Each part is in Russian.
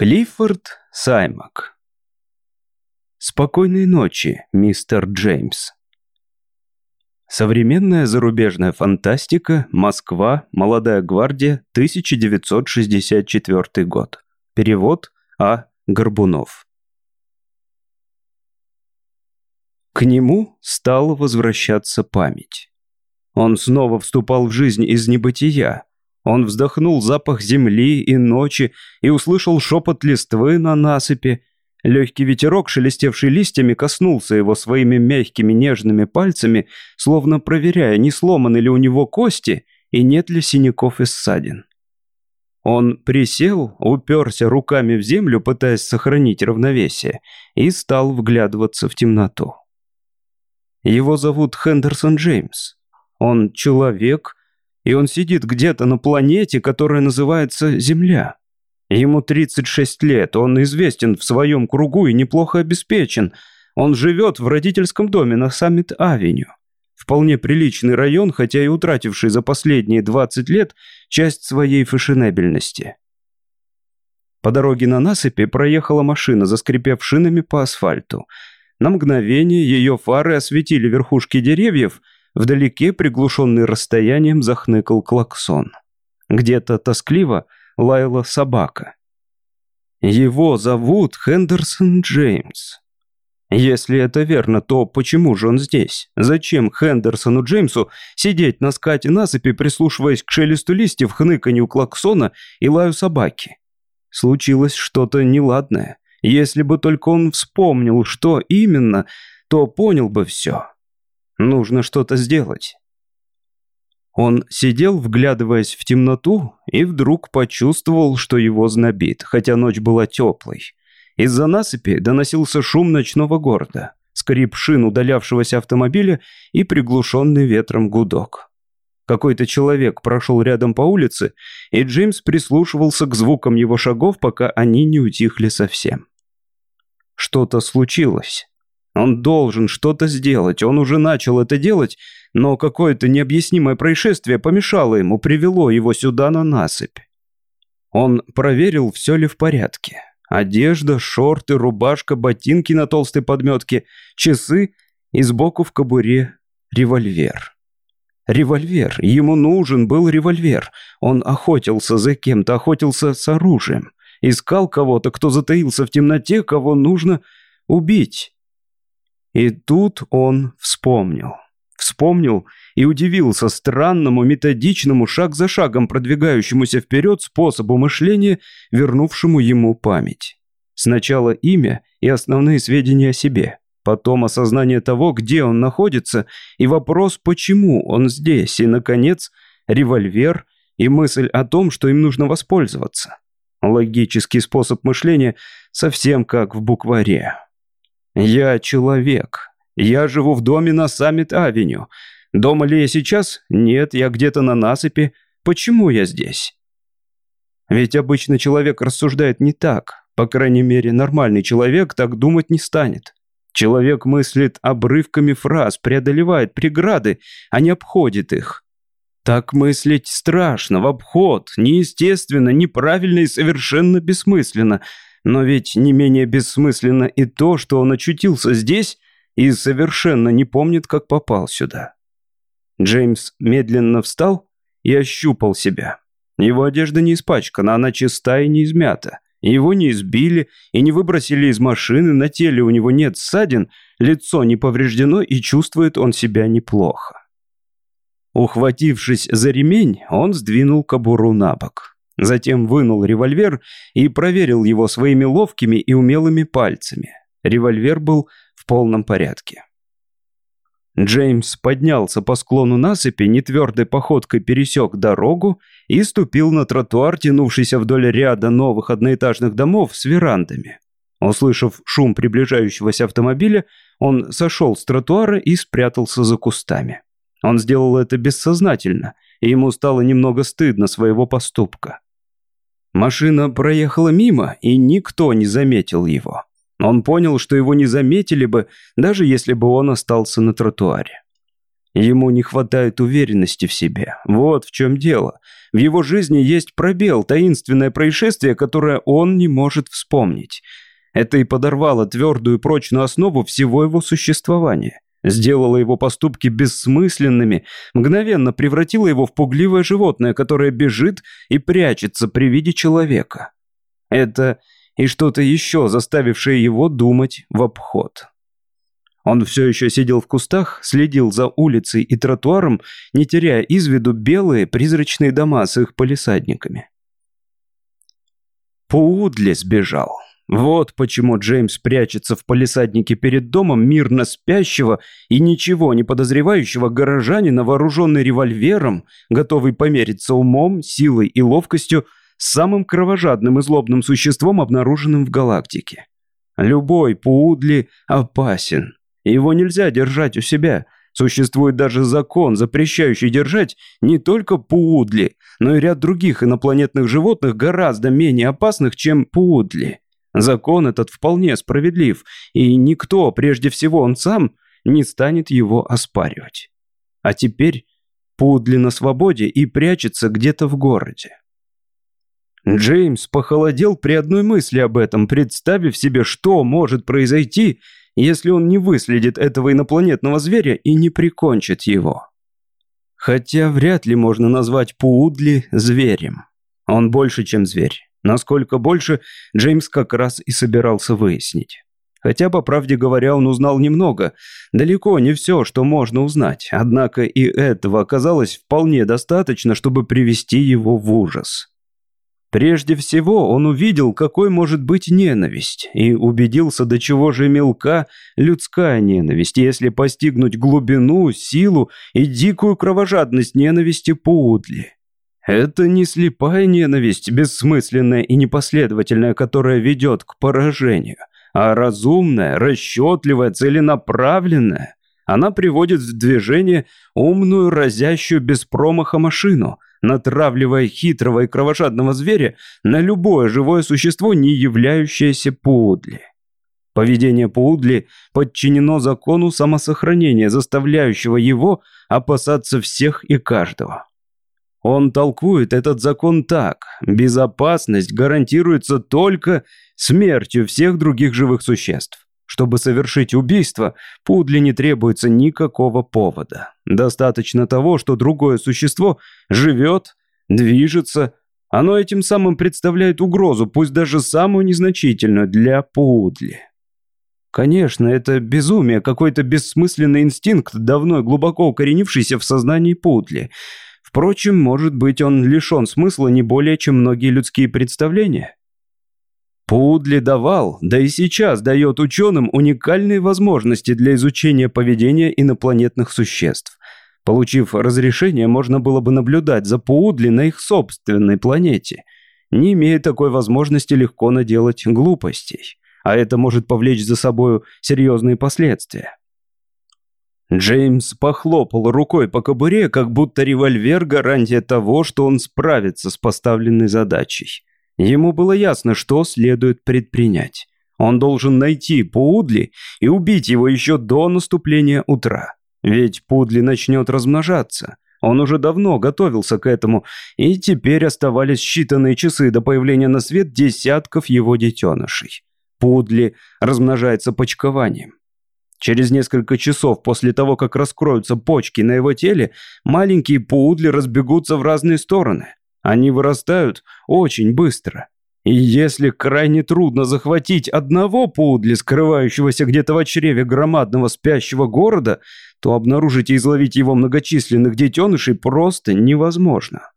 Клиффорд Саймак Спокойной ночи, мистер Джеймс. Современная зарубежная фантастика, Москва, Молодая гвардия, 1964 год. Перевод А. Горбунов. К нему стала возвращаться память. Он снова вступал в жизнь из небытия, он вздохнул запах земли и ночи и услышал шепот листвы на насыпи. Легкий ветерок, шелестевший листьями, коснулся его своими мягкими нежными пальцами, словно проверяя, не сломаны ли у него кости и нет ли синяков и ссадин. Он присел, уперся руками в землю, пытаясь сохранить равновесие, и стал вглядываться в темноту. Его зовут Хендерсон Джеймс. Он человек, и он сидит где-то на планете, которая называется Земля. Ему 36 лет, он известен в своем кругу и неплохо обеспечен. Он живет в родительском доме на Саммит-авеню. Вполне приличный район, хотя и утративший за последние 20 лет часть своей фешенебельности. По дороге на насыпи проехала машина, заскрипев шинами по асфальту. На мгновение ее фары осветили верхушки деревьев – Вдалеке, приглушенный расстоянием, захныкал клаксон. Где-то тоскливо лаяла собака. Его зовут Хендерсон Джеймс. Если это верно, то почему же он здесь? Зачем Хендерсону Джеймсу сидеть на скате насыпи, прислушиваясь к шелесту листьев, хныканью клаксона и лаю собаки? Случилось что-то неладное. Если бы только он вспомнил, что именно, то понял бы все. Нужно что-то сделать. Он сидел, вглядываясь в темноту, и вдруг почувствовал, что его знобит, хотя ночь была теплой. Из-за насыпи доносился шум ночного города, скрип шин удалявшегося автомобиля и приглушенный ветром гудок. Какой-то человек прошел рядом по улице, и Джеймс прислушивался к звукам его шагов, пока они не утихли совсем. Что-то случилось. Он должен что-то сделать, он уже начал это делать, но какое-то необъяснимое происшествие помешало ему, привело его сюда на насыпь. Он проверил, все ли в порядке. Одежда, шорты, рубашка, ботинки на толстой подметке, часы и сбоку в кобуре револьвер. Револьвер. Ему нужен был револьвер. Он охотился за кем-то, охотился с оружием. Искал кого-то, кто затаился в темноте, кого нужно убить. И тут он вспомнил. Вспомнил и удивился странному, методичному, шаг за шагом продвигающемуся вперед способу мышления, вернувшему ему память. Сначала имя и основные сведения о себе, потом осознание того, где он находится, и вопрос, почему он здесь, и, наконец, револьвер и мысль о том, что им нужно воспользоваться. Логический способ мышления совсем как в букваре. Я человек. Я живу в доме на Саммит-авеню. Дома ли я сейчас? Нет, я где-то на насыпи. Почему я здесь? Ведь обычно человек рассуждает не так. По крайней мере, нормальный человек так думать не станет. Человек мыслит обрывками фраз, преодолевает преграды, а не обходит их. Так мыслить страшно, в обход, неестественно, неправильно и совершенно бессмысленно – но ведь не менее бессмысленно и то, что он очутился здесь и совершенно не помнит, как попал сюда. Джеймс медленно встал и ощупал себя. Его одежда не испачкана, она чиста и не измята. Его не избили и не выбросили из машины, на теле у него нет ссадин, лицо не повреждено и чувствует он себя неплохо. Ухватившись за ремень, он сдвинул кобуру на бок. Затем вынул револьвер и проверил его своими ловкими и умелыми пальцами. Револьвер был в полном порядке. Джеймс поднялся по склону насыпи, нетвердой походкой пересек дорогу и ступил на тротуар, тянувшийся вдоль ряда новых одноэтажных домов с верандами. Услышав шум приближающегося автомобиля, он сошел с тротуара и спрятался за кустами. Он сделал это бессознательно, и ему стало немного стыдно своего поступка. Машина проехала мимо, и никто не заметил его. Он понял, что его не заметили бы, даже если бы он остался на тротуаре. Ему не хватает уверенности в себе. Вот в чем дело. В его жизни есть пробел, таинственное происшествие, которое он не может вспомнить. Это и подорвало твердую прочную основу всего его существования. Сделало его поступки бессмысленными, мгновенно превратило его в пугливое животное, которое бежит и прячется при виде человека. Это и что-то еще, заставившее его думать в обход. Он все еще сидел в кустах, следил за улицей и тротуаром, не теряя из виду белые призрачные дома с их полисадниками. Пуудли сбежал. Вот почему Джеймс прячется в палисаднике перед домом мирно спящего и ничего не подозревающего горожанина, вооруженный револьвером, готовый помериться умом, силой и ловкостью с самым кровожадным и злобным существом, обнаруженным в галактике. Любой Пуудли опасен. Его нельзя держать у себя. Существует даже закон, запрещающий держать не только Пуудли, но и ряд других инопланетных животных гораздо менее опасных, чем Пуудли. Закон этот вполне справедлив, и никто, прежде всего он сам, не станет его оспаривать. А теперь Пудли на свободе и прячется где-то в городе. Джеймс похолодел при одной мысли об этом, представив себе, что может произойти, если он не выследит этого инопланетного зверя и не прикончит его. Хотя вряд ли можно назвать Пуудли зверем. Он больше, чем зверь. Насколько больше, Джеймс как раз и собирался выяснить. Хотя, по правде говоря, он узнал немного. Далеко не все, что можно узнать. Однако и этого оказалось вполне достаточно, чтобы привести его в ужас. Прежде всего, он увидел, какой может быть ненависть, и убедился, до чего же мелка людская ненависть, если постигнуть глубину, силу и дикую кровожадность ненависти Пуудли. Это не слепая ненависть, бессмысленная и непоследовательная, которая ведет к поражению, а разумная, расчетливая, целенаправленная. Она приводит в движение умную, разящую без промаха машину, натравливая хитрого и кровожадного зверя на любое живое существо, не являющееся Пуудли. Поведение Пуудли подчинено закону самосохранения, заставляющего его опасаться всех и каждого. Он толкует этот закон так. Безопасность гарантируется только смертью всех других живых существ. Чтобы совершить убийство, Пудли не требуется никакого повода. Достаточно того, что другое существо живет, движется. Оно этим самым представляет угрозу, пусть даже самую незначительную для Пудли. Конечно, это безумие, какой-то бессмысленный инстинкт, давно глубоко укоренившийся в сознании Пудли – Впрочем, может быть, он лишен смысла не более, чем многие людские представления. Пудли давал, да и сейчас дает ученым уникальные возможности для изучения поведения инопланетных существ. Получив разрешение, можно было бы наблюдать за Пуудли на их собственной планете. Не имея такой возможности, легко наделать глупостей. А это может повлечь за собою серьезные последствия. Джеймс похлопал рукой по кобуре, как будто револьвер – гарантия того, что он справится с поставленной задачей. Ему было ясно, что следует предпринять. Он должен найти Пудли и убить его еще до наступления утра. Ведь Пудли начнет размножаться. Он уже давно готовился к этому, и теперь оставались считанные часы до появления на свет десятков его детенышей. Пудли размножается почкованием. Через несколько часов после того, как раскроются почки на его теле, маленькие пудли разбегутся в разные стороны. Они вырастают очень быстро. И если крайне трудно захватить одного пудли, скрывающегося где-то в чреве громадного спящего города, то обнаружить и изловить его многочисленных детенышей просто невозможно.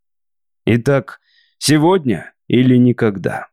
Итак, сегодня или никогда.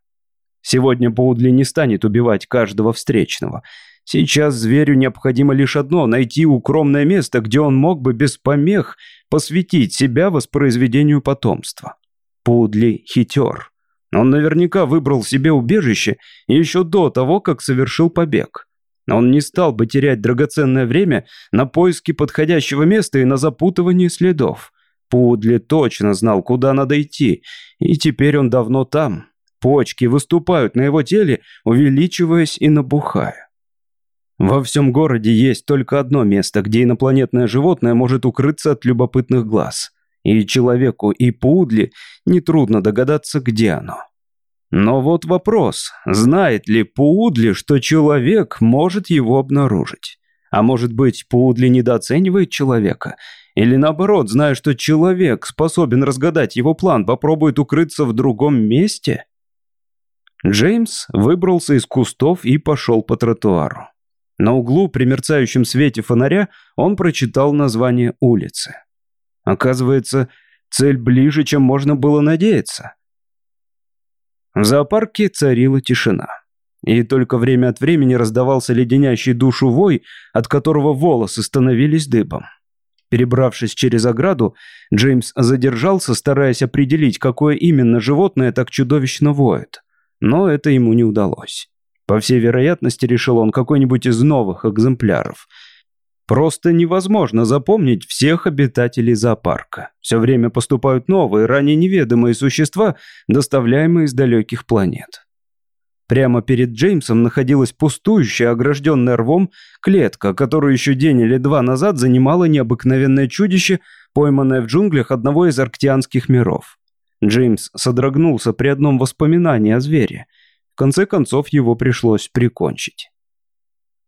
Сегодня Пудли не станет убивать каждого встречного – Сейчас зверю необходимо лишь одно – найти укромное место, где он мог бы без помех посвятить себя воспроизведению потомства. Пудли хитер. Он наверняка выбрал себе убежище еще до того, как совершил побег. Он не стал бы терять драгоценное время на поиски подходящего места и на запутывание следов. Пудли точно знал, куда надо идти, и теперь он давно там. Почки выступают на его теле, увеличиваясь и набухая. Во всем городе есть только одно место, где инопланетное животное может укрыться от любопытных глаз. И человеку, и Пудли нетрудно догадаться, где оно. Но вот вопрос, знает ли Пудли, что человек может его обнаружить? А может быть, Пудли недооценивает человека? Или наоборот, зная, что человек способен разгадать его план, попробует укрыться в другом месте? Джеймс выбрался из кустов и пошел по тротуару. На углу при мерцающем свете фонаря он прочитал название улицы. Оказывается, цель ближе, чем можно было надеяться. В зоопарке царила тишина. И только время от времени раздавался леденящий душу вой, от которого волосы становились дыбом. Перебравшись через ограду, Джеймс задержался, стараясь определить, какое именно животное так чудовищно воет. Но это ему не удалось. По всей вероятности, решил он, какой-нибудь из новых экземпляров. Просто невозможно запомнить всех обитателей зоопарка. Все время поступают новые, ранее неведомые существа, доставляемые из далеких планет. Прямо перед Джеймсом находилась пустующая, огражденная рвом, клетка, которую еще день или два назад занимало необыкновенное чудище, пойманное в джунглях одного из арктианских миров. Джеймс содрогнулся при одном воспоминании о звере – конце концов его пришлось прикончить.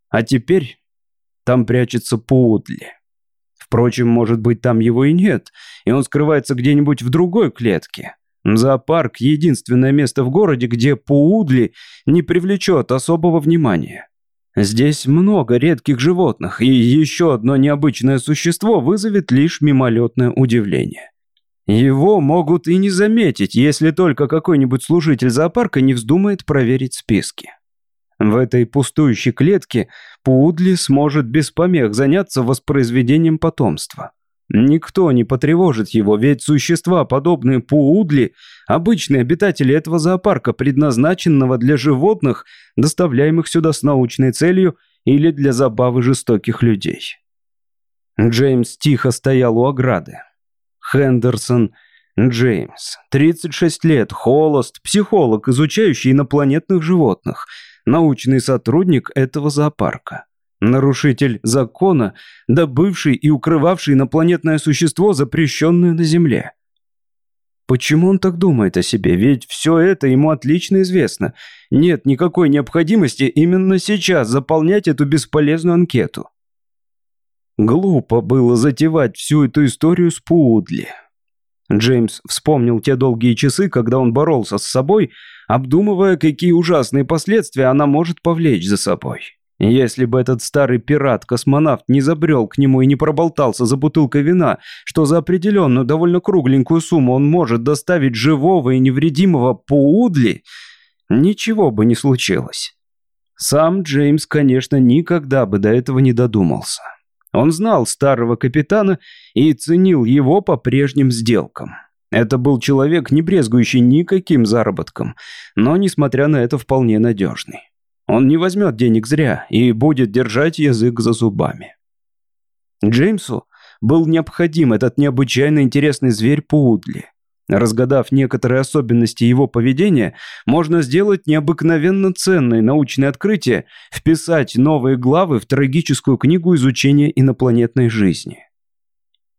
А теперь там прячется Пуудли. Впрочем, может быть, там его и нет, и он скрывается где-нибудь в другой клетке. Зоопарк – единственное место в городе, где Пуудли не привлечет особого внимания. Здесь много редких животных, и еще одно необычное существо вызовет лишь мимолетное удивление. Его могут и не заметить, если только какой-нибудь служитель зоопарка не вздумает проверить списки. В этой пустующей клетке Пудли сможет без помех заняться воспроизведением потомства. Никто не потревожит его, ведь существа, подобные Пуудли, обычные обитатели этого зоопарка, предназначенного для животных, доставляемых сюда с научной целью или для забавы жестоких людей. Джеймс тихо стоял у ограды. Хендерсон Джеймс. 36 лет, холост, психолог, изучающий инопланетных животных, научный сотрудник этого зоопарка. Нарушитель закона, добывший и укрывавший инопланетное существо, запрещенное на Земле. Почему он так думает о себе? Ведь все это ему отлично известно. Нет никакой необходимости именно сейчас заполнять эту бесполезную анкету. Глупо было затевать всю эту историю с Пудли. Джеймс вспомнил те долгие часы, когда он боролся с собой, обдумывая, какие ужасные последствия она может повлечь за собой. Если бы этот старый пират-космонавт не забрел к нему и не проболтался за бутылкой вина, что за определенную довольно кругленькую сумму он может доставить живого и невредимого Пуудли, ничего бы не случилось. Сам Джеймс, конечно, никогда бы до этого не додумался. Он знал старого капитана и ценил его по прежним сделкам. Это был человек, не брезгующий никаким заработком, но, несмотря на это, вполне надежный. Он не возьмет денег зря и будет держать язык за зубами. Джеймсу был необходим этот необычайно интересный зверь Пуудли. Разгадав некоторые особенности его поведения, можно сделать необыкновенно ценное научное открытие, вписать новые главы в трагическую книгу изучения инопланетной жизни.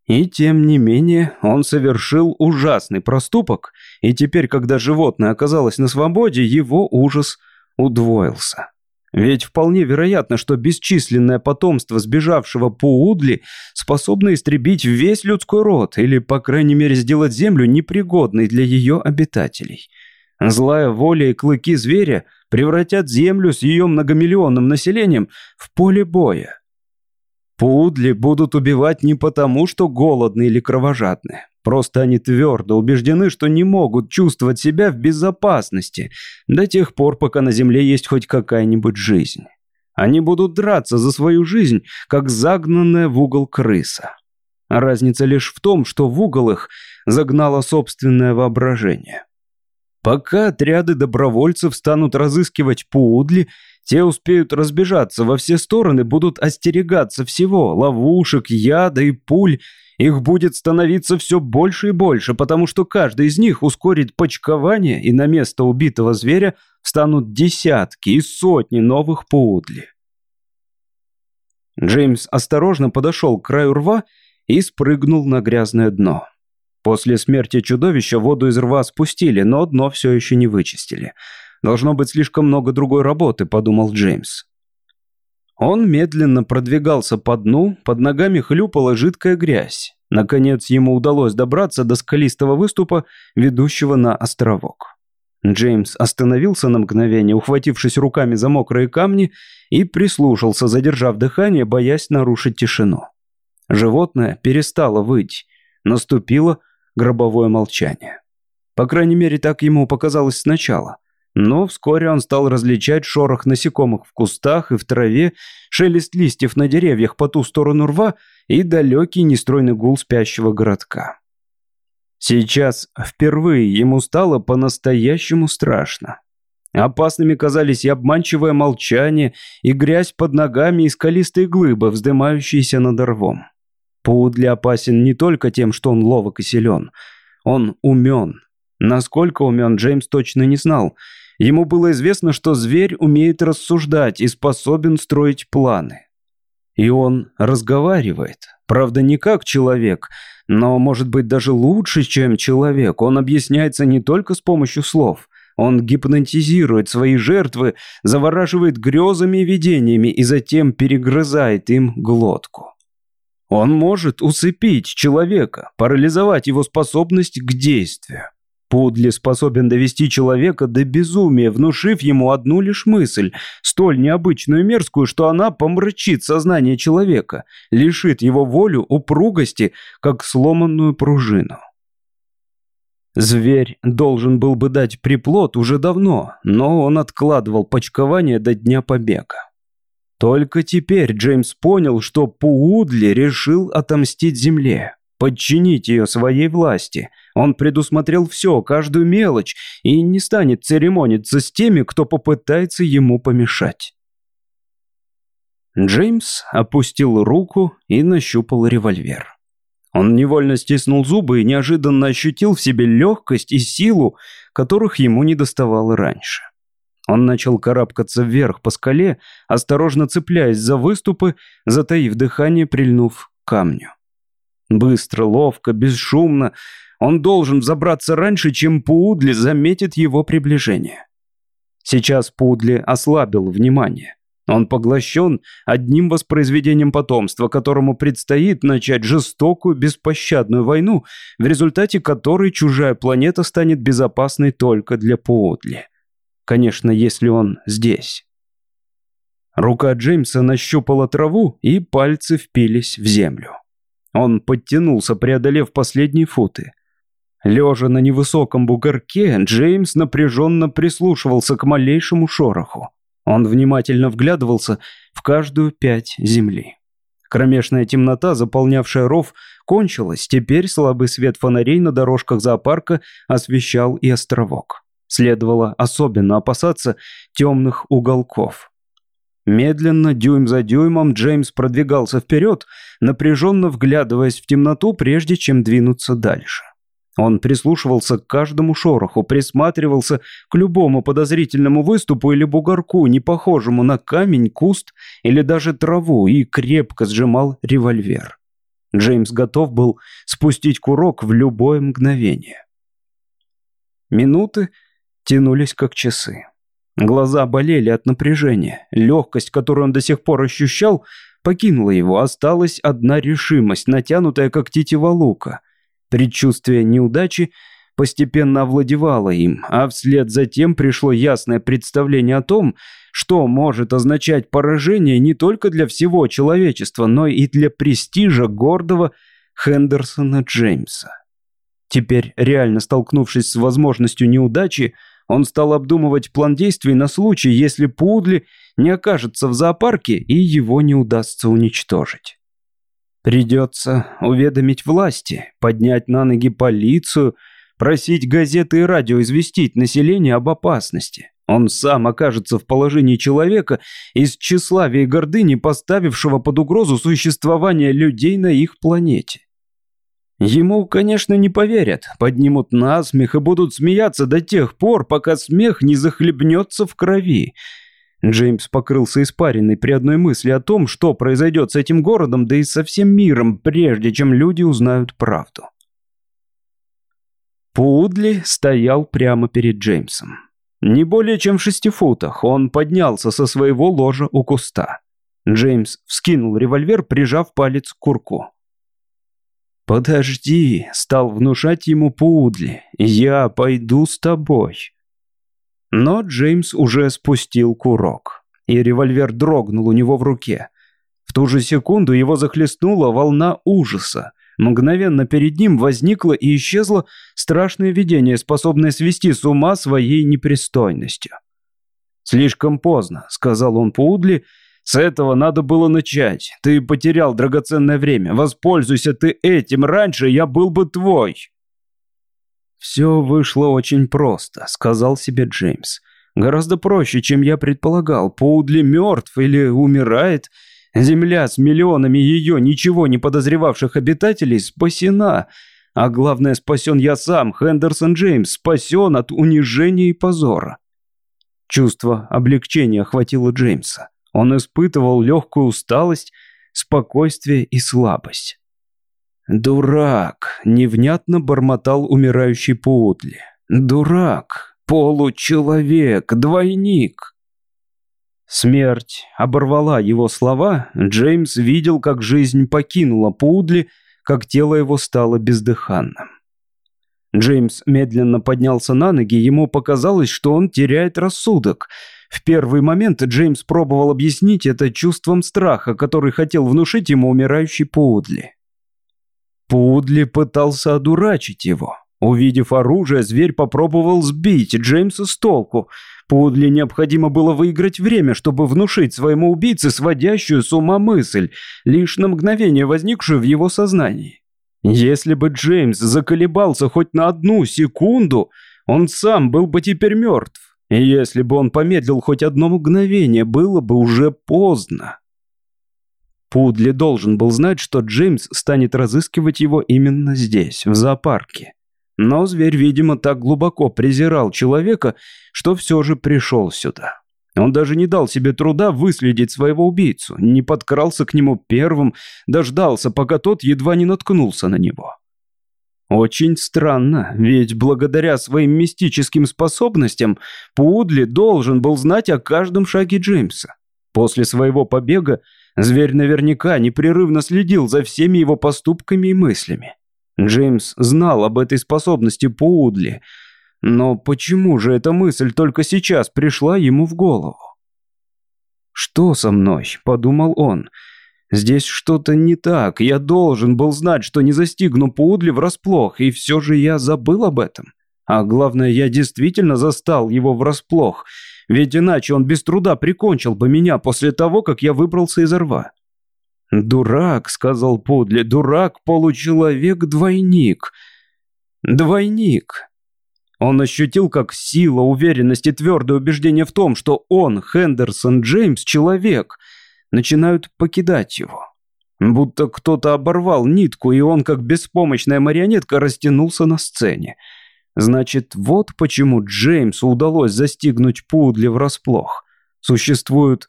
И тем не менее, он совершил ужасный проступок, и теперь, когда животное оказалось на свободе, его ужас удвоился. Ведь вполне вероятно, что бесчисленное потомство сбежавшего Пуудли способно истребить весь людской род или, по крайней мере, сделать землю непригодной для ее обитателей. Злая воля и клыки зверя превратят землю с ее многомиллионным населением в поле боя. Пудли будут убивать не потому, что голодны или кровожадны. Просто они твердо убеждены, что не могут чувствовать себя в безопасности до тех пор, пока на Земле есть хоть какая-нибудь жизнь. Они будут драться за свою жизнь, как загнанная в угол крыса. Разница лишь в том, что в угол их загнало собственное воображение. Пока отряды добровольцев станут разыскивать Пуудли, те успеют разбежаться во все стороны, будут остерегаться всего – ловушек, яда и пуль – их будет становиться все больше и больше, потому что каждый из них ускорит почкование, и на место убитого зверя станут десятки и сотни новых пуудли. Джеймс осторожно подошел к краю рва и спрыгнул на грязное дно. После смерти чудовища воду из рва спустили, но дно все еще не вычистили. Должно быть слишком много другой работы, подумал Джеймс. Он медленно продвигался по дну, под ногами хлюпала жидкая грязь. Наконец ему удалось добраться до скалистого выступа, ведущего на островок. Джеймс остановился на мгновение, ухватившись руками за мокрые камни, и прислушался, задержав дыхание, боясь нарушить тишину. Животное перестало выть. Наступило гробовое молчание. По крайней мере, так ему показалось сначала. Но вскоре он стал различать шорох насекомых в кустах и в траве, шелест листьев на деревьях по ту сторону рва и далекий нестройный гул спящего городка. Сейчас впервые ему стало по-настоящему страшно. Опасными казались и обманчивое молчание, и грязь под ногами, и скалистые глыбы, вздымающиеся над рвом. Пудли опасен не только тем, что он ловок и силен. Он умен. Насколько умен, Джеймс точно не знал. Ему было известно, что зверь умеет рассуждать и способен строить планы. И он разговаривает. Правда, не как человек, но, может быть, даже лучше, чем человек. Он объясняется не только с помощью слов. Он гипнотизирует свои жертвы, завораживает грезами и видениями и затем перегрызает им глотку. Он может усыпить человека, парализовать его способность к действию. Пудли способен довести человека до безумия, внушив ему одну лишь мысль, столь необычную и мерзкую, что она помрачит сознание человека, лишит его волю упругости, как сломанную пружину. Зверь должен был бы дать приплод уже давно, но он откладывал почкование до дня побега. Только теперь Джеймс понял, что Пуудли решил отомстить земле, подчинить ее своей власти. Он предусмотрел все, каждую мелочь, и не станет церемониться с теми, кто попытается ему помешать. Джеймс опустил руку и нащупал револьвер. Он невольно стиснул зубы и неожиданно ощутил в себе легкость и силу, которых ему не доставало раньше. Он начал карабкаться вверх по скале, осторожно цепляясь за выступы, затаив дыхание, прильнув к камню. Быстро, ловко, бесшумно. Он должен забраться раньше, чем Пуудли заметит его приближение. Сейчас Пудли ослабил внимание. Он поглощен одним воспроизведением потомства, которому предстоит начать жестокую, беспощадную войну, в результате которой чужая планета станет безопасной только для Пуудли. Конечно, если он здесь. Рука Джеймса нащупала траву, и пальцы впились в землю. Он подтянулся, преодолев последние футы. Лежа на невысоком бугорке, Джеймс напряженно прислушивался к малейшему шороху. Он внимательно вглядывался в каждую пять земли. Кромешная темнота, заполнявшая ров, кончилась, теперь слабый свет фонарей на дорожках зоопарка освещал и островок. Следовало особенно опасаться темных уголков. Медленно, дюйм за дюймом, Джеймс продвигался вперед, напряженно вглядываясь в темноту, прежде чем двинуться дальше. Он прислушивался к каждому шороху, присматривался к любому подозрительному выступу или бугорку, не похожему на камень, куст или даже траву, и крепко сжимал револьвер. Джеймс готов был спустить курок в любое мгновение. Минуты тянулись как часы. Глаза болели от напряжения. Легкость, которую он до сих пор ощущал, покинула его. Осталась одна решимость, натянутая как тетива лука. Предчувствие неудачи постепенно овладевало им, а вслед за тем пришло ясное представление о том, что может означать поражение не только для всего человечества, но и для престижа гордого Хендерсона Джеймса. Теперь, реально столкнувшись с возможностью неудачи, он стал обдумывать план действий на случай, если Пудли не окажется в зоопарке и его не удастся уничтожить. Придется уведомить власти, поднять на ноги полицию, просить газеты и радио известить население об опасности. Он сам окажется в положении человека из тщеславия и гордыни, поставившего под угрозу существование людей на их планете. Ему, конечно, не поверят, поднимут насмех и будут смеяться до тех пор, пока смех не захлебнется в крови. Джеймс покрылся испариной при одной мысли о том, что произойдет с этим городом, да и со всем миром, прежде чем люди узнают правду. Пудли стоял прямо перед Джеймсом. Не более чем в шести футах он поднялся со своего ложа у куста. Джеймс вскинул револьвер, прижав палец к курку. «Подожди», — стал внушать ему Пудли, — «я пойду с тобой». Но Джеймс уже спустил курок, и револьвер дрогнул у него в руке. В ту же секунду его захлестнула волна ужаса. Мгновенно перед ним возникло и исчезло страшное видение, способное свести с ума своей непристойностью. «Слишком поздно», — сказал он Пудли, — «с этого надо было начать. Ты потерял драгоценное время. Воспользуйся ты этим, раньше я был бы твой». «Все вышло очень просто», — сказал себе Джеймс. «Гораздо проще, чем я предполагал. Поудли мертв или умирает. Земля с миллионами ее ничего не подозревавших обитателей спасена. А главное, спасен я сам, Хендерсон Джеймс, спасен от унижения и позора». Чувство облегчения охватило Джеймса. Он испытывал легкую усталость, спокойствие и слабость. «Дурак!» — невнятно бормотал умирающий Пуудли. «Дурак! Получеловек! Двойник!» Смерть оборвала его слова. Джеймс видел, как жизнь покинула Пудли, как тело его стало бездыханным. Джеймс медленно поднялся на ноги, ему показалось, что он теряет рассудок. В первый момент Джеймс пробовал объяснить это чувством страха, который хотел внушить ему умирающий Пудли. Пудли пытался одурачить его. Увидев оружие, зверь попробовал сбить Джеймса с толку. Пудли необходимо было выиграть время, чтобы внушить своему убийце сводящую с ума мысль, лишь на мгновение возникшую в его сознании. Если бы Джеймс заколебался хоть на одну секунду, он сам был бы теперь мертв. И если бы он помедлил хоть одно мгновение, было бы уже поздно. Пудли должен был знать, что Джеймс станет разыскивать его именно здесь, в зоопарке. Но зверь, видимо, так глубоко презирал человека, что все же пришел сюда. Он даже не дал себе труда выследить своего убийцу, не подкрался к нему первым, дождался, пока тот едва не наткнулся на него. Очень странно, ведь благодаря своим мистическим способностям Пудли должен был знать о каждом шаге Джеймса. После своего побега Зверь наверняка непрерывно следил за всеми его поступками и мыслями. Джеймс знал об этой способности Пуудли, но почему же эта мысль только сейчас пришла ему в голову? «Что со мной?» – подумал он. «Здесь что-то не так. Я должен был знать, что не застигну Пуудли врасплох, и все же я забыл об этом. А главное, я действительно застал его врасплох – ведь иначе он без труда прикончил бы меня после того, как я выбрался из рва. «Дурак», — сказал Пудли, — «дурак, получеловек, двойник». «Двойник». Он ощутил, как сила, уверенность и твердое убеждение в том, что он, Хендерсон Джеймс, человек, начинают покидать его. Будто кто-то оборвал нитку, и он, как беспомощная марионетка, растянулся на сцене. Значит, вот почему Джеймсу удалось застигнуть Пудли врасплох. Существуют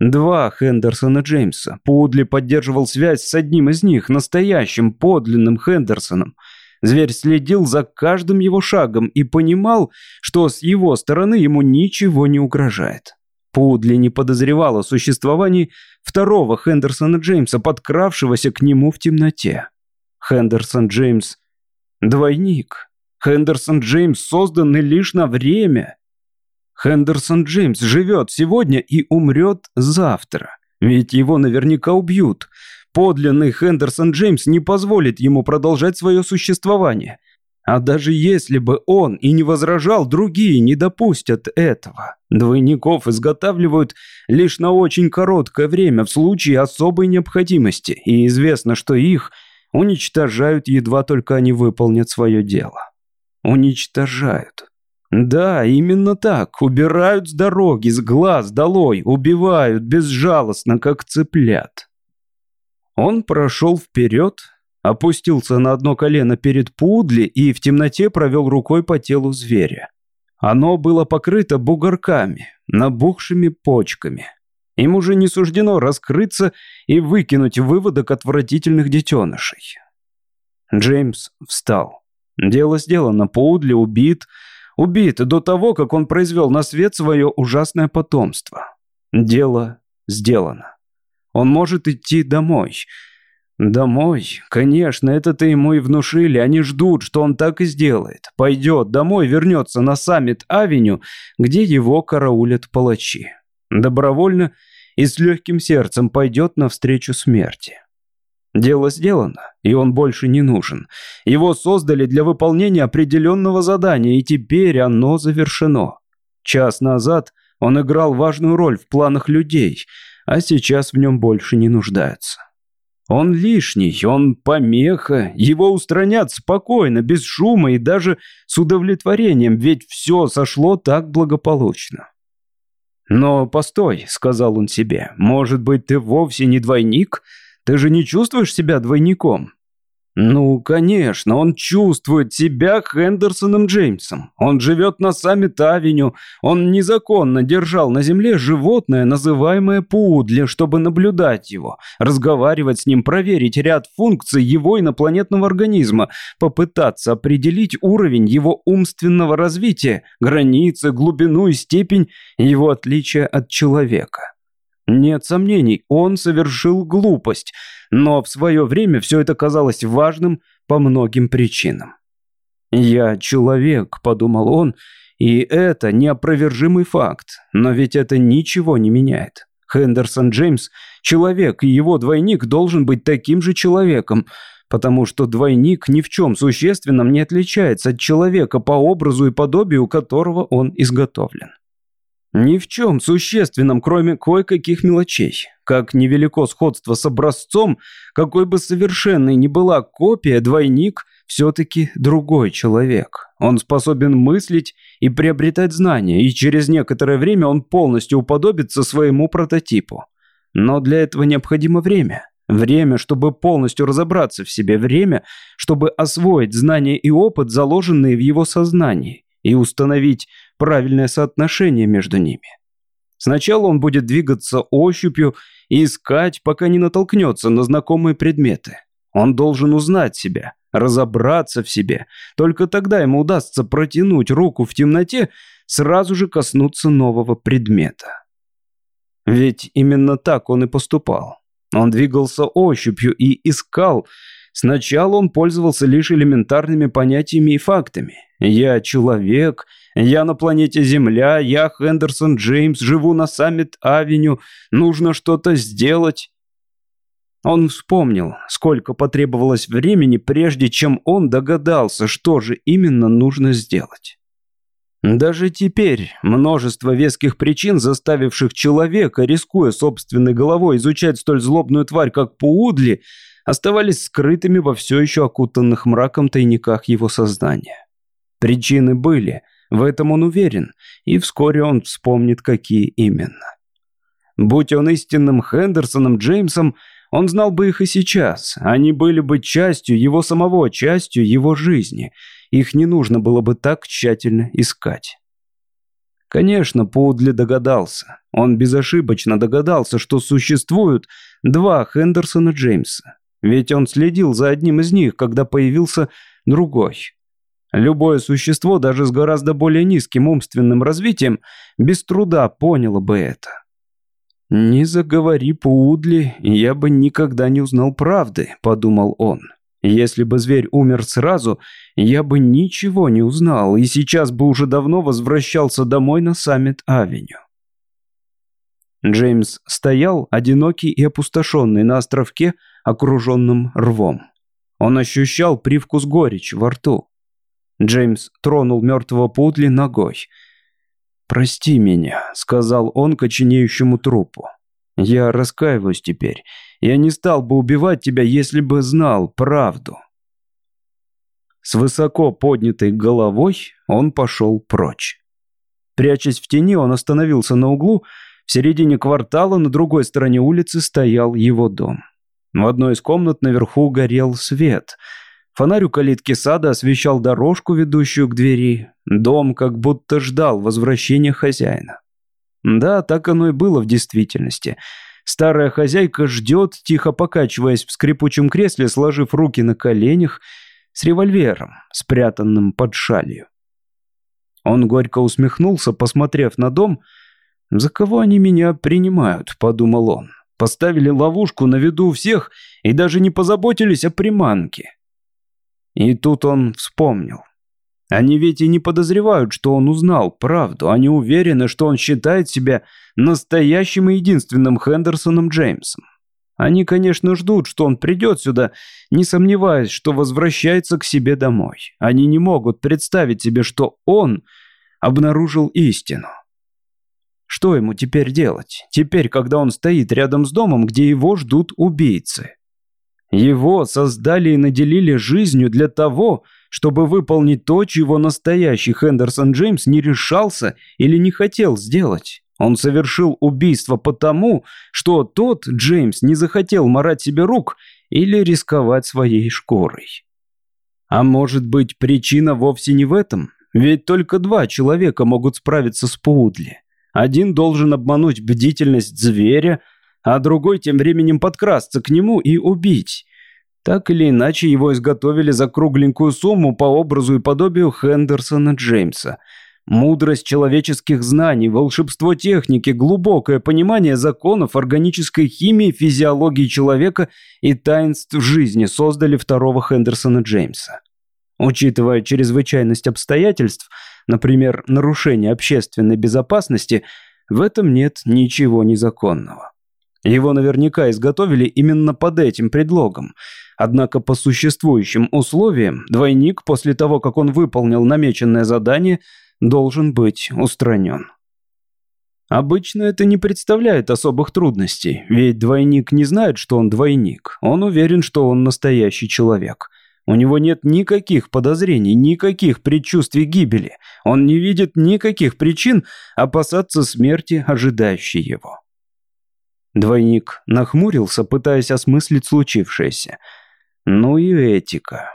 два Хендерсона Джеймса. Пудли поддерживал связь с одним из них, настоящим, подлинным Хендерсоном. Зверь следил за каждым его шагом и понимал, что с его стороны ему ничего не угрожает. Пудли не подозревал о существовании второго Хендерсона Джеймса, подкравшегося к нему в темноте. Хендерсон Джеймс – двойник. Хендерсон Джеймс создан лишь на время. Хендерсон Джеймс живет сегодня и умрет завтра. Ведь его наверняка убьют. Подлинный Хендерсон Джеймс не позволит ему продолжать свое существование. А даже если бы он и не возражал, другие не допустят этого. Двойников изготавливают лишь на очень короткое время в случае особой необходимости, и известно, что их уничтожают, едва только они выполнят свое дело уничтожают. Да, именно так, убирают с дороги, с глаз долой, убивают безжалостно, как цыплят. Он прошел вперед, опустился на одно колено перед Пудли и в темноте провел рукой по телу зверя. Оно было покрыто бугорками, набухшими почками. Им уже не суждено раскрыться и выкинуть выводок отвратительных детенышей. Джеймс встал. Дело сделано, Паудли убит. Убит до того, как он произвел на свет свое ужасное потомство. Дело сделано. Он может идти домой. Домой? Конечно, это-то ему и внушили. Они ждут, что он так и сделает. Пойдет домой, вернется на саммит-авеню, где его караулят палачи. Добровольно и с легким сердцем пойдет навстречу смерти. Дело сделано, и он больше не нужен. Его создали для выполнения определенного задания, и теперь оно завершено. Час назад он играл важную роль в планах людей, а сейчас в нем больше не нуждаются. Он лишний, он помеха, его устранят спокойно, без шума и даже с удовлетворением, ведь все сошло так благополучно. «Но постой», — сказал он себе, — «может быть, ты вовсе не двойник? Ты же не чувствуешь себя двойником?» Ну, конечно, он чувствует себя Хендерсоном Джеймсом. Он живет на Саммит-авеню. Он незаконно держал на земле животное, называемое Пудли, чтобы наблюдать его, разговаривать с ним, проверить ряд функций его инопланетного организма, попытаться определить уровень его умственного развития, границы, глубину и степень его отличия от человека. Нет сомнений, он совершил глупость, но в свое время все это казалось важным по многим причинам. «Я человек», — подумал он, — «и это неопровержимый факт, но ведь это ничего не меняет. Хендерсон Джеймс — человек, и его двойник должен быть таким же человеком, потому что двойник ни в чем существенном не отличается от человека по образу и подобию которого он изготовлен. Ни в чем существенном, кроме кое-каких мелочей. Как невелико сходство с образцом, какой бы совершенной ни была копия, двойник все-таки другой человек. Он способен мыслить и приобретать знания, и через некоторое время он полностью уподобится своему прототипу. Но для этого необходимо время. Время, чтобы полностью разобраться в себе, время, чтобы освоить знания и опыт, заложенные в его сознании и установить правильное соотношение между ними. Сначала он будет двигаться ощупью и искать, пока не натолкнется на знакомые предметы. Он должен узнать себя, разобраться в себе. Только тогда ему удастся протянуть руку в темноте, сразу же коснуться нового предмета. Ведь именно так он и поступал. Он двигался ощупью и искал. Сначала он пользовался лишь элементарными понятиями и фактами. Я человек, я на планете Земля, я Хендерсон Джеймс, живу на Саммит-авеню, нужно что-то сделать. Он вспомнил, сколько потребовалось времени, прежде чем он догадался, что же именно нужно сделать. Даже теперь множество веских причин, заставивших человека, рискуя собственной головой, изучать столь злобную тварь, как Пуудли, оставались скрытыми во все еще окутанных мраком тайниках его сознания. Причины были, в этом он уверен, и вскоре он вспомнит, какие именно. Будь он истинным Хендерсоном Джеймсом, он знал бы их и сейчас. Они были бы частью его самого, частью его жизни. Их не нужно было бы так тщательно искать. Конечно, Пудли догадался. Он безошибочно догадался, что существуют два Хендерсона Джеймса. Ведь он следил за одним из них, когда появился другой. Любое существо, даже с гораздо более низким умственным развитием, без труда поняло бы это. «Не заговори, Пуудли, я бы никогда не узнал правды», — подумал он. «Если бы зверь умер сразу, я бы ничего не узнал, и сейчас бы уже давно возвращался домой на Саммит-авеню». Джеймс стоял, одинокий и опустошенный на островке, окруженном рвом. Он ощущал привкус горечи во рту. Джеймс тронул мертвого Пудли ногой. «Прости меня», — сказал он коченеющему трупу. «Я раскаиваюсь теперь. Я не стал бы убивать тебя, если бы знал правду». С высоко поднятой головой он пошел прочь. Прячась в тени, он остановился на углу. В середине квартала на другой стороне улицы стоял его дом. В одной из комнат наверху горел свет — Фонарь у калитки сада освещал дорожку, ведущую к двери. Дом как будто ждал возвращения хозяина. Да, так оно и было в действительности. Старая хозяйка ждет, тихо покачиваясь в скрипучем кресле, сложив руки на коленях, с револьвером, спрятанным под шалью. Он горько усмехнулся, посмотрев на дом. «За кого они меня принимают?» – подумал он. «Поставили ловушку на виду у всех и даже не позаботились о приманке». И тут он вспомнил. Они ведь и не подозревают, что он узнал правду. Они уверены, что он считает себя настоящим и единственным Хендерсоном Джеймсом. Они, конечно, ждут, что он придет сюда, не сомневаясь, что возвращается к себе домой. Они не могут представить себе, что он обнаружил истину. Что ему теперь делать? Теперь, когда он стоит рядом с домом, где его ждут убийцы. Его создали и наделили жизнью для того, чтобы выполнить то, чего настоящий Хендерсон Джеймс не решался или не хотел сделать. Он совершил убийство потому, что тот, Джеймс, не захотел морать себе рук или рисковать своей шкурой. А может быть, причина вовсе не в этом? Ведь только два человека могут справиться с Паудли. Один должен обмануть бдительность зверя, а другой тем временем подкрасться к нему и убить. Так или иначе, его изготовили за кругленькую сумму по образу и подобию Хендерсона Джеймса – Мудрость человеческих знаний, волшебство техники, глубокое понимание законов органической химии, физиологии человека и таинств жизни создали второго Хендерсона Джеймса. Учитывая чрезвычайность обстоятельств, например, нарушение общественной безопасности, в этом нет ничего незаконного. Его наверняка изготовили именно под этим предлогом. Однако по существующим условиям двойник после того, как он выполнил намеченное задание – должен быть устранен. Обычно это не представляет особых трудностей, ведь двойник не знает, что он двойник. Он уверен, что он настоящий человек. У него нет никаких подозрений, никаких предчувствий гибели. Он не видит никаких причин опасаться смерти, ожидающей его. Двойник нахмурился, пытаясь осмыслить случившееся. Ну и этика.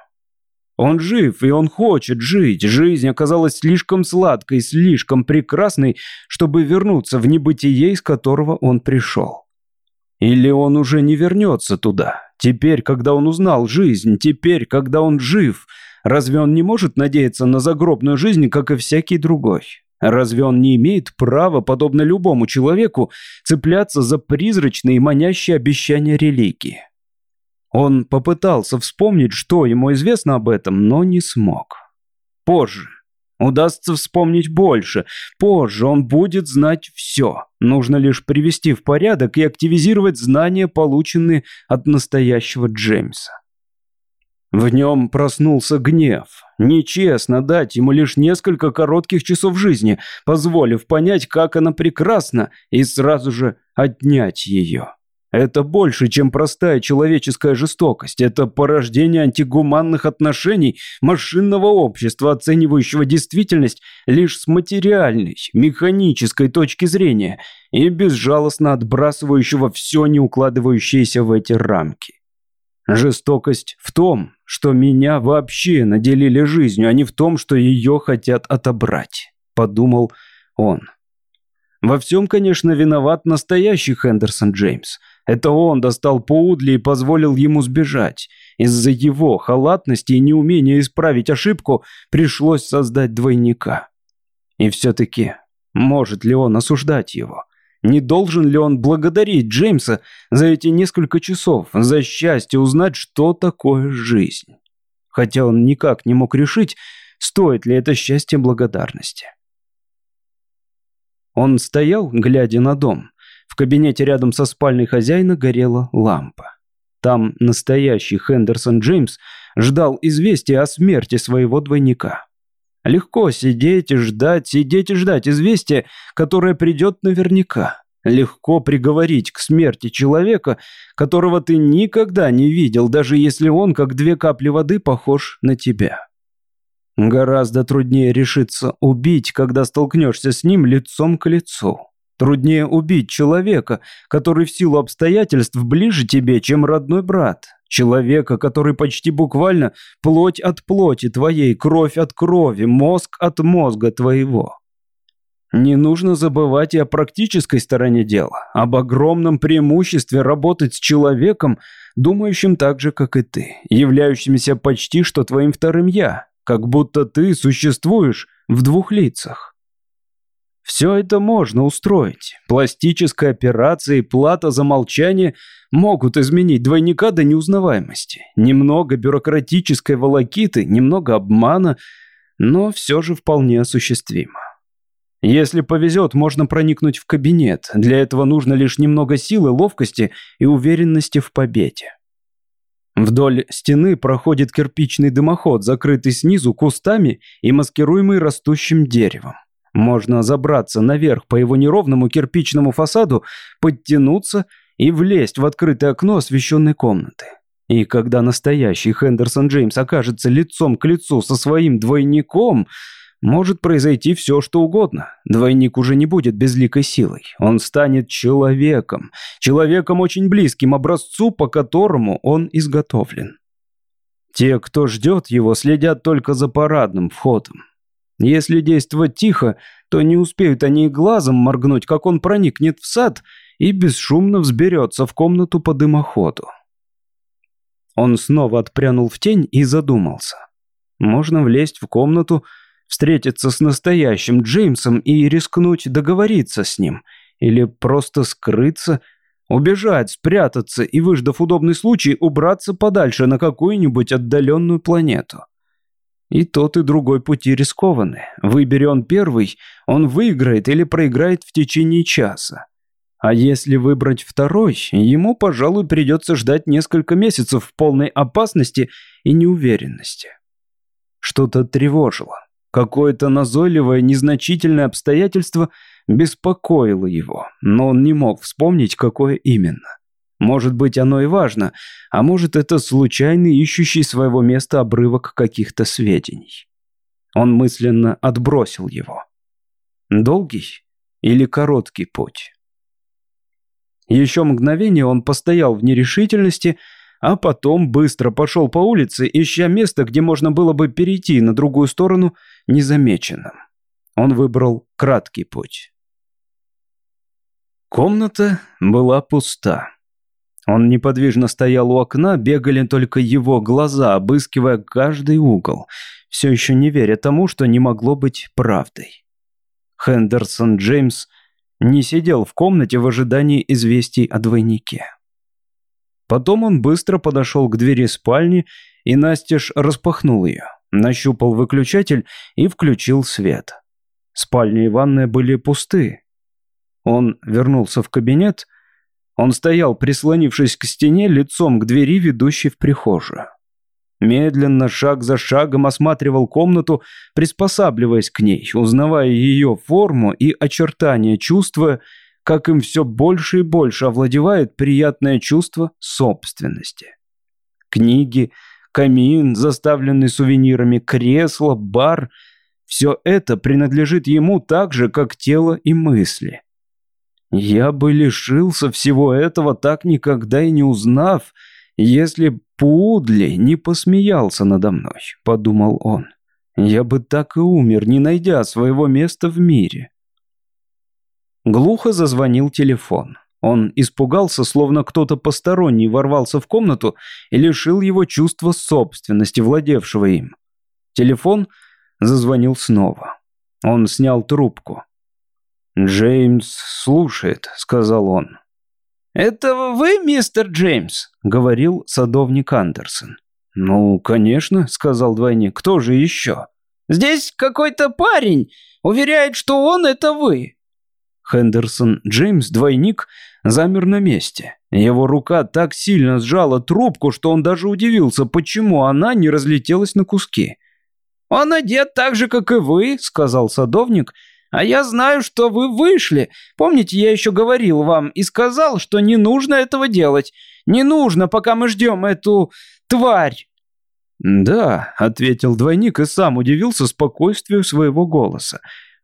Он жив, и он хочет жить. Жизнь оказалась слишком сладкой, слишком прекрасной, чтобы вернуться в небытие, из которого он пришел. Или он уже не вернется туда. Теперь, когда он узнал жизнь, теперь, когда он жив, разве он не может надеяться на загробную жизнь, как и всякий другой? Разве он не имеет права, подобно любому человеку, цепляться за призрачные и манящие обещания религии? Он попытался вспомнить, что ему известно об этом, но не смог. Позже. Удастся вспомнить больше. Позже он будет знать все. Нужно лишь привести в порядок и активизировать знания, полученные от настоящего Джеймса. В нем проснулся гнев. Нечестно дать ему лишь несколько коротких часов жизни, позволив понять, как она прекрасна, и сразу же отнять ее. Это больше, чем простая человеческая жестокость. Это порождение антигуманных отношений машинного общества, оценивающего действительность лишь с материальной, механической точки зрения и безжалостно отбрасывающего все не укладывающееся в эти рамки. Жестокость в том, что меня вообще наделили жизнью, а не в том, что ее хотят отобрать, подумал он. Во всем, конечно, виноват настоящий Хендерсон Джеймс – это он достал Поудли и позволил ему сбежать. Из-за его халатности и неумения исправить ошибку пришлось создать двойника. И все-таки, может ли он осуждать его? Не должен ли он благодарить Джеймса за эти несколько часов, за счастье узнать, что такое жизнь? Хотя он никак не мог решить, стоит ли это счастье благодарности. Он стоял, глядя на дом, в кабинете рядом со спальней хозяина горела лампа. Там настоящий Хендерсон Джеймс ждал известия о смерти своего двойника. Легко сидеть и ждать, сидеть и ждать известия, которое придет наверняка. Легко приговорить к смерти человека, которого ты никогда не видел, даже если он, как две капли воды, похож на тебя. Гораздо труднее решиться убить, когда столкнешься с ним лицом к лицу. Труднее убить человека, который в силу обстоятельств ближе тебе, чем родной брат. Человека, который почти буквально плоть от плоти твоей, кровь от крови, мозг от мозга твоего. Не нужно забывать и о практической стороне дела, об огромном преимуществе работать с человеком, думающим так же, как и ты, являющимся почти что твоим вторым «я», как будто ты существуешь в двух лицах. Все это можно устроить. Пластическая операция и плата за молчание могут изменить двойника до неузнаваемости. Немного бюрократической волокиты, немного обмана, но все же вполне осуществимо. Если повезет, можно проникнуть в кабинет. Для этого нужно лишь немного силы, ловкости и уверенности в победе. Вдоль стены проходит кирпичный дымоход, закрытый снизу кустами и маскируемый растущим деревом. Можно забраться наверх по его неровному кирпичному фасаду, подтянуться и влезть в открытое окно освещенной комнаты. И когда настоящий Хендерсон Джеймс окажется лицом к лицу со своим двойником, может произойти все, что угодно. Двойник уже не будет безликой силой. Он станет человеком. Человеком очень близким образцу, по которому он изготовлен. Те, кто ждет его, следят только за парадным входом. Если действовать тихо, то не успеют они глазом моргнуть, как он проникнет в сад и бесшумно взберется в комнату по дымоходу. Он снова отпрянул в тень и задумался. Можно влезть в комнату, встретиться с настоящим Джеймсом и рискнуть договориться с ним, или просто скрыться, убежать, спрятаться и, выждав удобный случай, убраться подальше на какую-нибудь отдаленную планету. И тот, и другой пути рискованы. Выбери он первый, он выиграет или проиграет в течение часа. А если выбрать второй, ему, пожалуй, придется ждать несколько месяцев в полной опасности и неуверенности. Что-то тревожило. Какое-то назойливое, незначительное обстоятельство беспокоило его, но он не мог вспомнить, какое именно. Может быть, оно и важно, а может, это случайный, ищущий своего места обрывок каких-то сведений. Он мысленно отбросил его. Долгий или короткий путь? Еще мгновение он постоял в нерешительности, а потом быстро пошел по улице, ища место, где можно было бы перейти на другую сторону незамеченным. Он выбрал краткий путь. Комната была пуста. Он неподвижно стоял у окна, бегали только его глаза, обыскивая каждый угол, все еще не веря тому, что не могло быть правдой. Хендерсон Джеймс не сидел в комнате в ожидании известий о двойнике. Потом он быстро подошел к двери спальни и настежь распахнул ее, нащупал выключатель и включил свет. Спальня и ванная были пусты. Он вернулся в кабинет. Он стоял, прислонившись к стене, лицом к двери, ведущей в прихожую. Медленно, шаг за шагом осматривал комнату, приспосабливаясь к ней, узнавая ее форму и очертания, чувствуя, как им все больше и больше овладевает приятное чувство собственности. Книги, камин, заставленный сувенирами, кресло, бар – все это принадлежит ему так же, как тело и мысли. Я бы лишился всего этого, так никогда и не узнав, если Пудли не посмеялся надо мной, подумал он. Я бы так и умер, не найдя своего места в мире. Глухо зазвонил телефон. Он испугался, словно кто-то посторонний ворвался в комнату и лишил его чувства собственности, владевшего им. Телефон зазвонил снова. Он снял трубку. «Джеймс слушает», — сказал он. «Это вы, мистер Джеймс?» — говорил садовник Андерсон. «Ну, конечно», — сказал двойник. «Кто же еще?» «Здесь какой-то парень. Уверяет, что он — это вы. Хендерсон Джеймс, двойник, замер на месте. Его рука так сильно сжала трубку, что он даже удивился, почему она не разлетелась на куски. «Он одет так же, как и вы», — сказал садовник, «а я знаю, что вы вышли. Помните, я еще говорил вам и сказал, что не нужно этого делать. Не нужно, пока мы ждем эту тварь». «Да», — ответил двойник и сам удивился спокойствию своего голоса.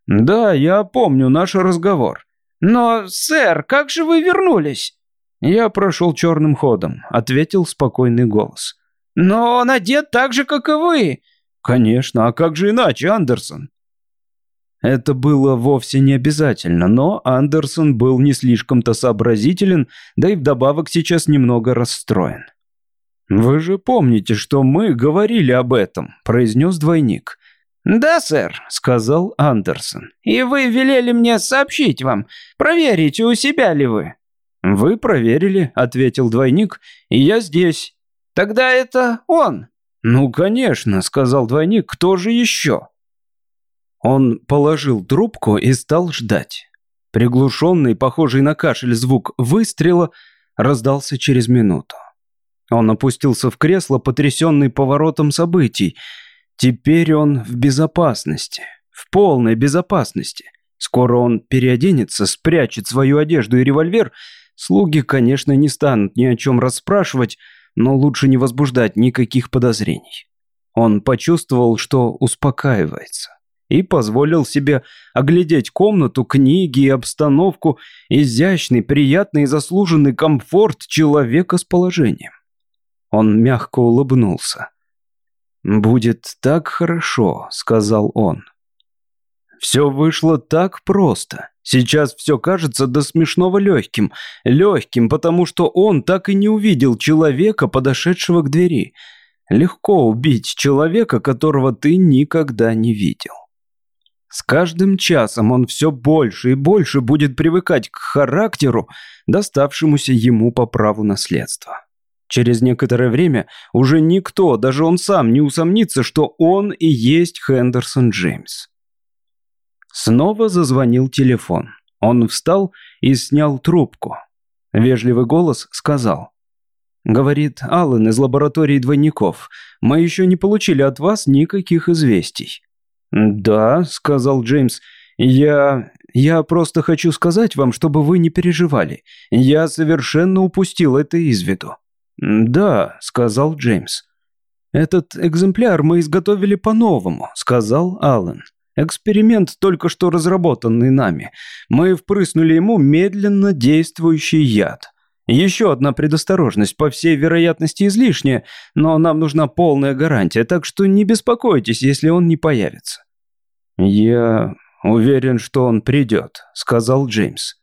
«Да, я помню наш разговор». «Но, сэр, как же вы вернулись?» «Я прошел черным ходом», — ответил спокойный голос. «Но он одет так же, как и вы». «Конечно, а как же иначе, Андерсон?» Это было вовсе не обязательно, но Андерсон был не слишком-то сообразителен, да и вдобавок сейчас немного расстроен. «Вы же помните, что мы говорили об этом», — произнес двойник. «Да, сэр», — сказал Андерсон. «И вы велели мне сообщить вам. Проверите, у себя ли вы». «Вы проверили», — ответил двойник, — «и я здесь». «Тогда это он». «Ну, конечно», — сказал двойник, — «кто же еще?» Он положил трубку и стал ждать. Приглушенный, похожий на кашель звук выстрела раздался через минуту. Он опустился в кресло, потрясенный поворотом событий. Теперь он в безопасности, в полной безопасности. Скоро он переоденется, спрячет свою одежду и револьвер. Слуги, конечно, не станут ни о чем расспрашивать, но лучше не возбуждать никаких подозрений. Он почувствовал, что успокаивается и позволил себе оглядеть комнату, книги и обстановку, изящный, приятный и заслуженный комфорт человека с положением. Он мягко улыбнулся. «Будет так хорошо», — сказал он. Все вышло так просто. Сейчас все кажется до смешного легким. Легким, потому что он так и не увидел человека, подошедшего к двери. Легко убить человека, которого ты никогда не видел. С каждым часом он все больше и больше будет привыкать к характеру, доставшемуся ему по праву наследства. Через некоторое время уже никто, даже он сам, не усомнится, что он и есть Хендерсон Джеймс. Снова зазвонил телефон. Он встал и снял трубку. Вежливый голос сказал. «Говорит Аллен из лаборатории двойников. Мы еще не получили от вас никаких известий». «Да», — сказал Джеймс, — «я... я просто хочу сказать вам, чтобы вы не переживали. Я совершенно упустил это из виду». «Да», — сказал Джеймс. «Этот экземпляр мы изготовили по-новому», — сказал Аллен. «Эксперимент, только что разработанный нами. Мы впрыснули ему медленно действующий яд. Еще одна предосторожность, по всей вероятности излишняя, но нам нужна полная гарантия, так что не беспокойтесь, если он не появится». «Я уверен, что он придет», — сказал Джеймс.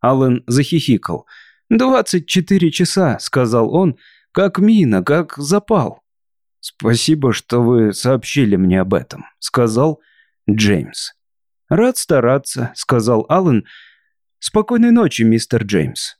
Аллен захихикал. «Двадцать четыре часа», — сказал он, — «как мина, как запал». «Спасибо, что вы сообщили мне об этом», — сказал Джеймс. «Рад стараться», — сказал Аллен. «Спокойной ночи, мистер Джеймс».